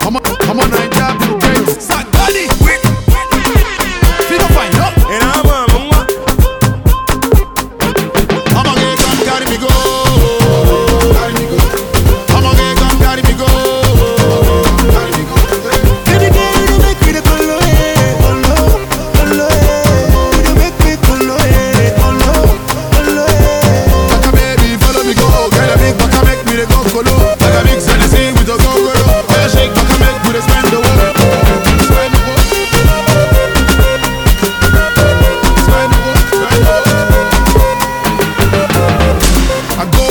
Come on, come on, Nigeria,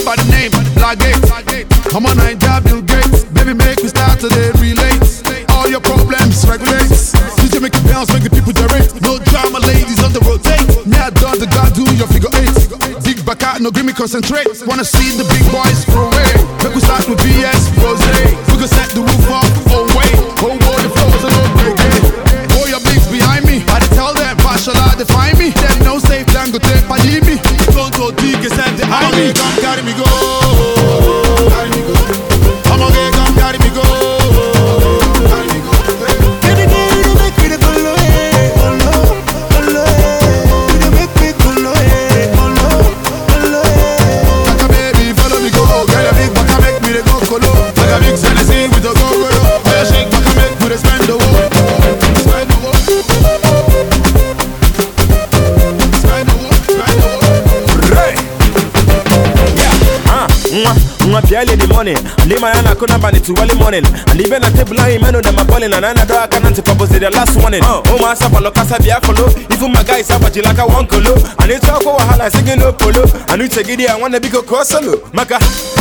by the name Black Gates. Come on, Naija Bill Gates. Baby, make me start today relate. All your problems regulate. DJ make it bounce, make the people direct. No drama, ladies on the rotate. I done the God do your figure eight. Dig back out, no give me concentrate. Wanna see the big boys throw away. Make we start with BS Rose. We can set the roof off. Oh wait, oh whoa, the flows are no break. Oh your bigs behind me. I tell them, Bashala define me. Them no safe, Dangote, me. Don't go dig, send the army. Colo. Like a big Hennessy with a mwa piali the morning. Lima yana kuna bani to early morning. And even a table line menu them a balling and another I can't propose the last warning. Oh, oh my sapa lokasa bia follow. Even my guys up like a one colo. And it's all go wahala singing no polo. And it's a giddy I wanna be go cross solo. Maka.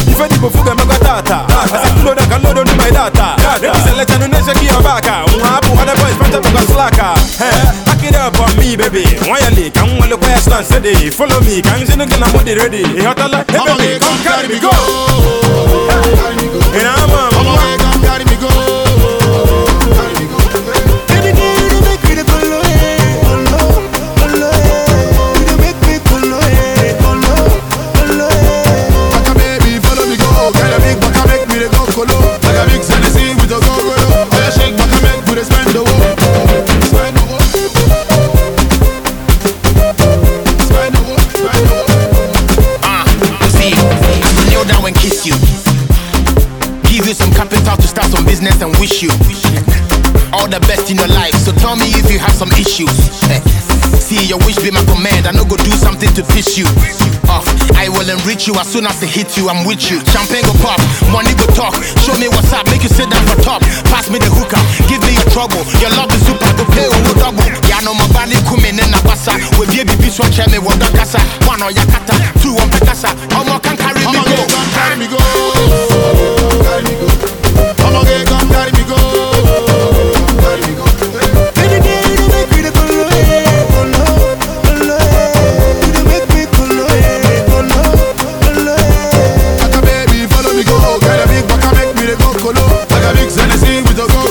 If any go fuga maga data. I said load and load on my data. Ready select and no shake your back. Mwa apu other boys panta to slacker. Hey, back it up on me baby. Why you leak? I'm gonna look where steady. Follow me. Can't you know I'm ready? Hey. Hey baby, come carry me go. Carry me go. Some capital to start some business and wish you all the best in your life. So tell me if you have some issues. See, your wish be my command. I no go do something to piss you off. I will enrich you as soon as I hit you. I'm with you. Champagne go pop, money go talk. Show me what's up, make you sit down for top. Pass me the hookah, give me your trouble. Your love is super, go pay over double. Yeah, no my body coming in a bassa. Be baby so check me what kasa. One or yakata, two on pekasa. Omo can carry me go. carry me go. todo